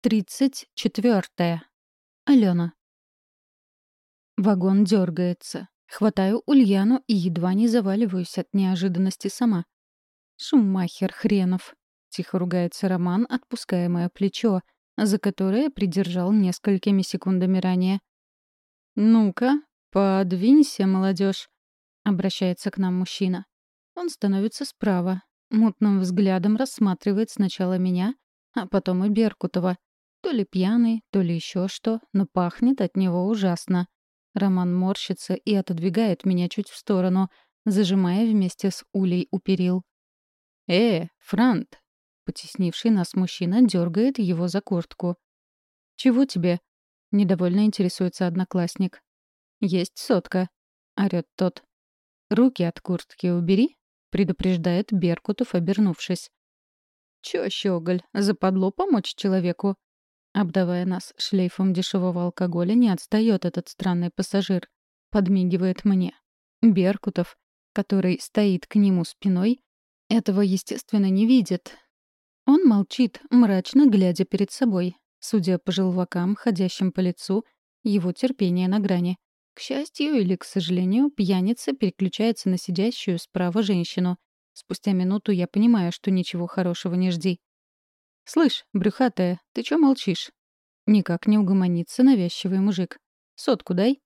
Тридцать четвертое. Алена. Вагон дергается. Хватаю Ульяну и едва не заваливаюсь от неожиданности сама. «Шумахер хренов!» — тихо ругается Роман, отпуская мое плечо, за которое придержал несколькими секундами ранее. «Ну-ка, подвинься, молодежь, обращается к нам мужчина. Он становится справа, мутным взглядом рассматривает сначала меня, а потом и Беркутова — то ли пьяный, то ли еще что, но пахнет от него ужасно. Роман морщится и отодвигает меня чуть в сторону, зажимая вместе с улей у перил. «Э, Франт!» Потеснивший нас мужчина дергает его за куртку. «Чего тебе?» — недовольно интересуется одноклассник. «Есть сотка», — орёт тот. «Руки от куртки убери», — предупреждает Беркутов, обернувшись. «Чё, щеголь, западло помочь человеку?» Обдавая нас шлейфом дешевого алкоголя, не отстает этот странный пассажир. Подмигивает мне. Беркутов, который стоит к нему спиной, этого, естественно, не видит. Он молчит, мрачно глядя перед собой. Судя по желвакам, ходящим по лицу, его терпение на грани. К счастью или к сожалению, пьяница переключается на сидящую справа женщину. Спустя минуту я понимаю, что ничего хорошего не жди. «Слышь, брюхатая, ты чё молчишь?» Никак не угомонится навязчивый мужик. «Сотку дай».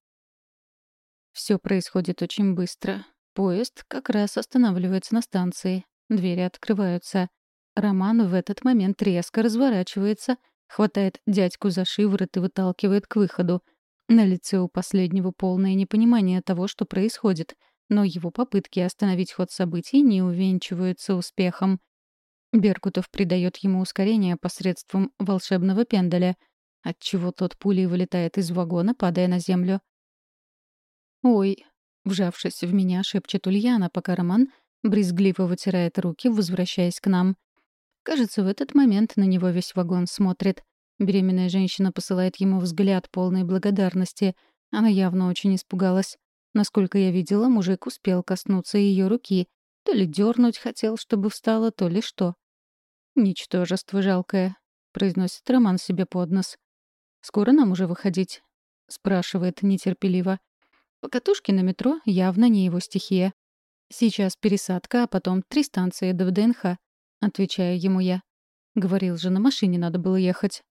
Все происходит очень быстро. Поезд как раз останавливается на станции. Двери открываются. Роман в этот момент резко разворачивается, хватает дядьку за шиворот и выталкивает к выходу. На лице у последнего полное непонимание того, что происходит, но его попытки остановить ход событий не увенчиваются успехом. Беркутов придает ему ускорение посредством волшебного пендаля, отчего тот пулей вылетает из вагона, падая на землю. «Ой», — вжавшись в меня, шепчет Ульяна, пока Роман брезгливо вытирает руки, возвращаясь к нам. Кажется, в этот момент на него весь вагон смотрит. Беременная женщина посылает ему взгляд полной благодарности. Она явно очень испугалась. Насколько я видела, мужик успел коснуться ее руки. То ли дернуть хотел, чтобы встала, то ли что. «Ничтожество жалкое», — произносит Роман себе под нос. «Скоро нам уже выходить?» — спрашивает нетерпеливо. Покатушки на метро явно не его стихия. «Сейчас пересадка, а потом три станции до ВДНХ», — отвечаю ему я. Говорил же, на машине надо было ехать.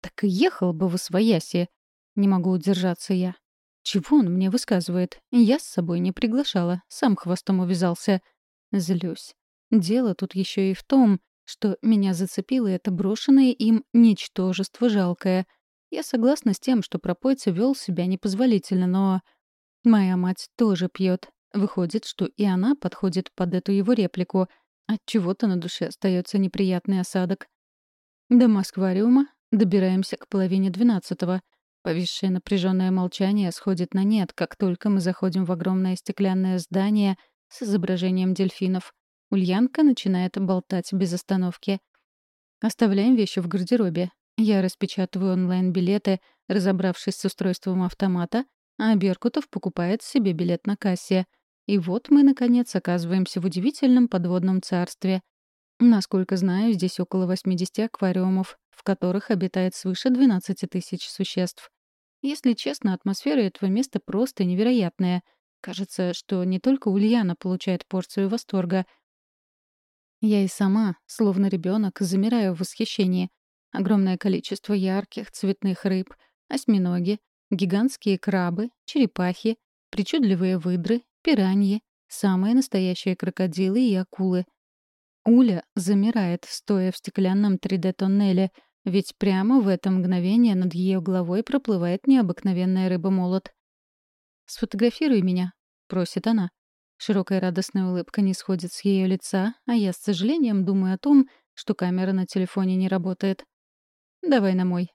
«Так и ехал бы в Освояси!» Не могу удержаться я. Чего он мне высказывает? Я с собой не приглашала, сам хвостом увязался. Злюсь. Дело тут еще и в том, что меня зацепило это брошенное им ничтожество жалкое. Я согласна с тем, что пропойца вел себя непозволительно, но... Моя мать тоже пьет. Выходит, что и она подходит под эту его реплику. От чего-то на душе остается неприятный осадок. До Москвариума добираемся к половине двенадцатого. Повисшее напряженное молчание сходит на нет, как только мы заходим в огромное стеклянное здание с изображением дельфинов. Ульянка начинает болтать без остановки. Оставляем вещи в гардеробе. Я распечатываю онлайн-билеты, разобравшись с устройством автомата, а Беркутов покупает себе билет на кассе. И вот мы, наконец, оказываемся в удивительном подводном царстве. Насколько знаю, здесь около 80 аквариумов, в которых обитает свыше 12 тысяч существ. Если честно, атмосфера этого места просто невероятная. Кажется, что не только Ульяна получает порцию восторга, я и сама, словно ребенок, замираю в восхищении. Огромное количество ярких цветных рыб, осьминоги, гигантские крабы, черепахи, причудливые выдры, пираньи, самые настоящие крокодилы и акулы. Уля замирает, стоя в стеклянном 3D-тоннеле, ведь прямо в это мгновение над ее головой проплывает необыкновенная рыба-молот. «Сфотографируй меня», — просит она. Широкая радостная улыбка не сходит с ее лица, а я с сожалением думаю о том, что камера на телефоне не работает. «Давай на мой».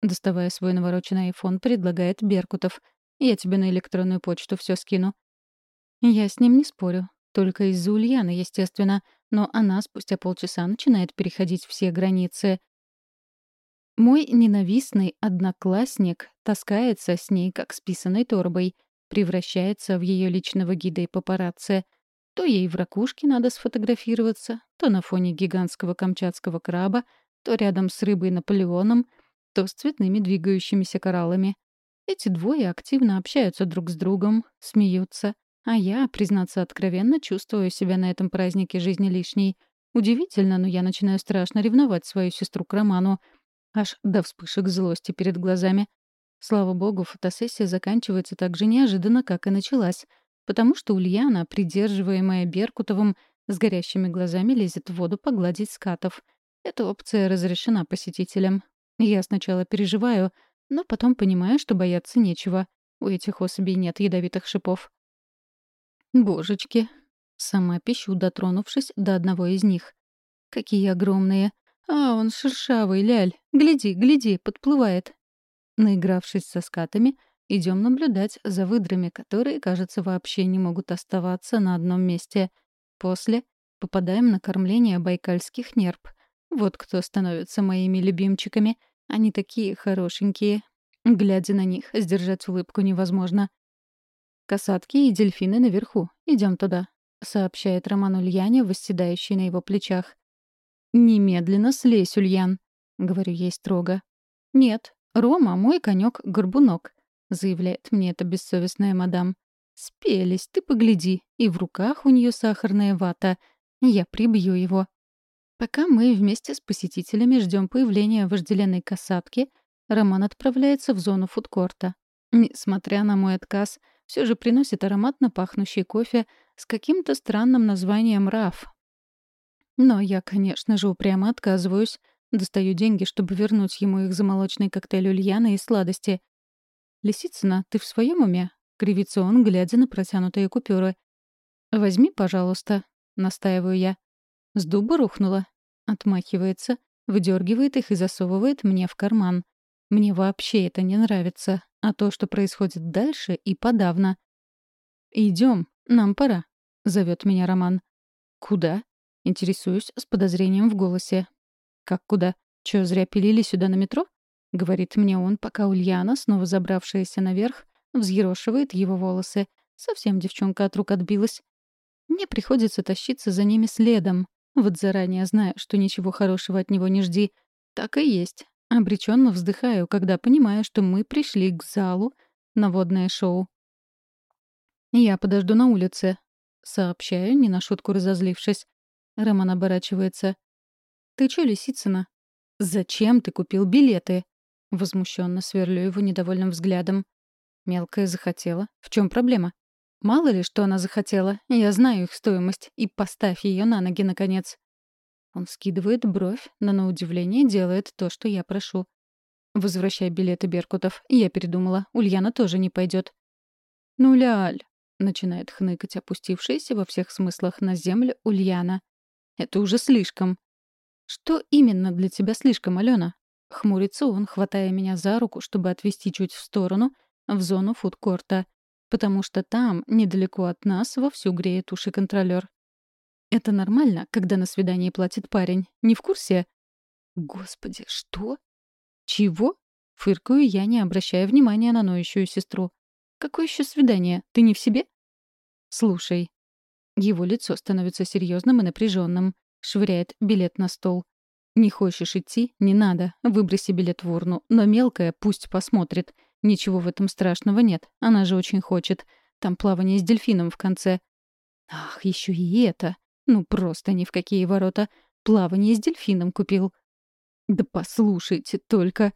Доставая свой навороченный айфон, предлагает Беркутов. «Я тебе на электронную почту все скину». Я с ним не спорю. Только из-за Ульяны, естественно. Но она спустя полчаса начинает переходить все границы. Мой ненавистный одноклассник таскается с ней, как с писаной торбой — превращается в ее личного гида и папарацци. То ей в ракушке надо сфотографироваться, то на фоне гигантского камчатского краба, то рядом с рыбой Наполеоном — то с цветными двигающимися кораллами. Эти двое активно общаются друг с другом, смеются. А я, признаться откровенно, чувствую себя на этом празднике жизни лишней. Удивительно, но я начинаю страшно ревновать свою сестру к Роману. Аж до вспышек злости перед глазами. Слава богу, фотосессия заканчивается так же неожиданно, как и началась. Потому что Ульяна, придерживаемая Беркутовым, с горящими глазами лезет в воду погладить скатов. Эта опция разрешена посетителям. Я сначала переживаю, но потом понимаю, что бояться нечего. У этих особей нет ядовитых шипов. Божечки. Сама пищу, дотронувшись до одного из них. Какие огромные. А, он шершавый, ляль. Гляди, гляди, подплывает. Наигравшись со скатами, идем наблюдать за выдрами, которые, кажется, вообще не могут оставаться на одном месте. После попадаем на кормление байкальских нерп. Вот кто становится моими любимчиками — они такие хорошенькие. Глядя на них, сдержать улыбку невозможно. «Касатки и дельфины наверху. Идем туда», — сообщает Роман Ульяне, восседающий на его плечах. «Немедленно слезь, Ульян», — говорю ей строго. «Нет, Рома — мой конек горбунок», — заявляет мне эта бессовестная мадам. «Спелись, ты погляди, и в руках у нее сахарная вата. Я прибью его». Пока мы вместе с посетителями ждем появления вожделенной касатки, Роман отправляется в зону фудкорта. Несмотря на мой отказ, все же приносит ароматно пахнущий кофе с каким-то странным названием «Раф». Но я, конечно же, упрямо отказываюсь. Достаю деньги, чтобы вернуть ему их за молочный коктейль Ульяна и сладости. «Лисицына, ты в своем уме?» — кривится он, глядя на протянутые купюры. «Возьми, пожалуйста», — настаиваю я. С дуба рухнула. Отмахивается, выдергивает их и засовывает мне в карман. Мне вообще это не нравится, а то, что происходит дальше, и подавно. Идем, нам пора», — зовет меня Роман. «Куда?» — интересуюсь с подозрением в голосе. «Как куда? Чё, зря пилили сюда на метро?» — говорит мне он, пока Ульяна, снова забравшаяся наверх, взъерошивает его волосы. Совсем девчонка от рук отбилась. Мне приходится тащиться за ними следом, вот заранее знаю, что ничего хорошего от него не жди. Так и есть. Обреченно вздыхаю, когда понимаю, что мы пришли к залу на водное шоу. «Я подожду на улице», — сообщаю, не на шутку разозлившись. Роман оборачивается. «Ты чё, Лисицына? Зачем ты купил билеты?» Возмущенно сверлю его недовольным взглядом. Мелкая захотела. В чем проблема? Мало ли, что она захотела. Я знаю их стоимость. И поставь ее на ноги, наконец. Он скидывает бровь, но на удивление делает то, что я прошу. «Возвращай билеты Беркутов. Я передумала. Ульяна тоже не пойдет. «Ну, Ляль!» — начинает хныкать опустившаяся во всех смыслах на землю Ульяна. «Это уже слишком». «Что именно для тебя слишком, Алена?» Хмурится он, хватая меня за руку, чтобы отвести чуть в сторону, в зону фудкорта потому что там, недалеко от нас, вовсю греет уши контролер. Это нормально, когда на свидании платит парень. Не в курсе? Господи, что? Чего? Фыркаю я, не обращая внимания на ноющую сестру. Какое еще свидание? Ты не в себе? Слушай. Его лицо становится серьезным и напряженным. Швыряет билет на стол. Не хочешь идти? Не надо. Выброси билет в урну. Но мелкая пусть посмотрит. Ничего в этом страшного нет. Она же очень хочет. Там плавание с дельфином в конце. Ах, еще и это. Ну, просто ни в какие ворота. Плавание с дельфином купил. Да послушайте только.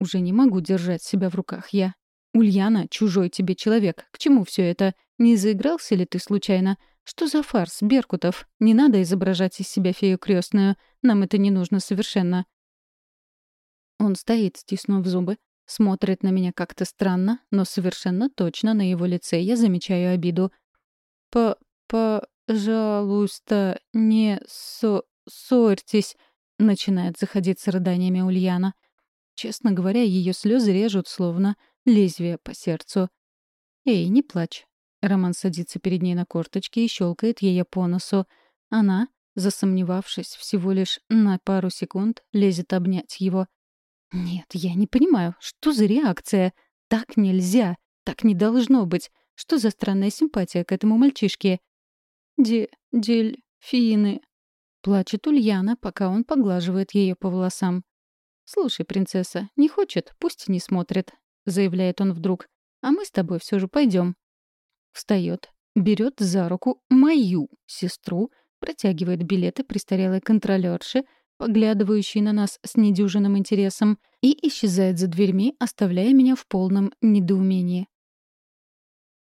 Уже не могу держать себя в руках я. Ульяна, чужой тебе человек. К чему все это? Не заигрался ли ты случайно? Что за фарс, Беркутов? Не надо изображать из себя фею крестную. Нам это не нужно совершенно. Он стоит, стиснув зубы, Смотрит на меня как-то странно, но совершенно точно на его лице я замечаю обиду. «По... пожалуйста, не со... ссорьтесь», — начинает с рыданиями Ульяна. Честно говоря, ее слезы режут, словно лезвие по сердцу. «Эй, не плачь». Роман садится перед ней на корточки и щелкает ее по носу. Она, засомневавшись всего лишь на пару секунд, лезет обнять его. Нет, я не понимаю, что за реакция? Так нельзя, так не должно быть. Что за странная симпатия к этому мальчишке? Де... дельфины. Плачет Ульяна, пока он поглаживает ее по волосам. «Слушай, принцесса, не хочет, пусть не смотрит», — заявляет он вдруг. «А мы с тобой все же пойдем. Встает, берет за руку мою сестру, протягивает билеты престарелой контролерши, поглядывающей на нас с недюжинным интересом, и исчезает за дверьми, оставляя меня в полном недоумении.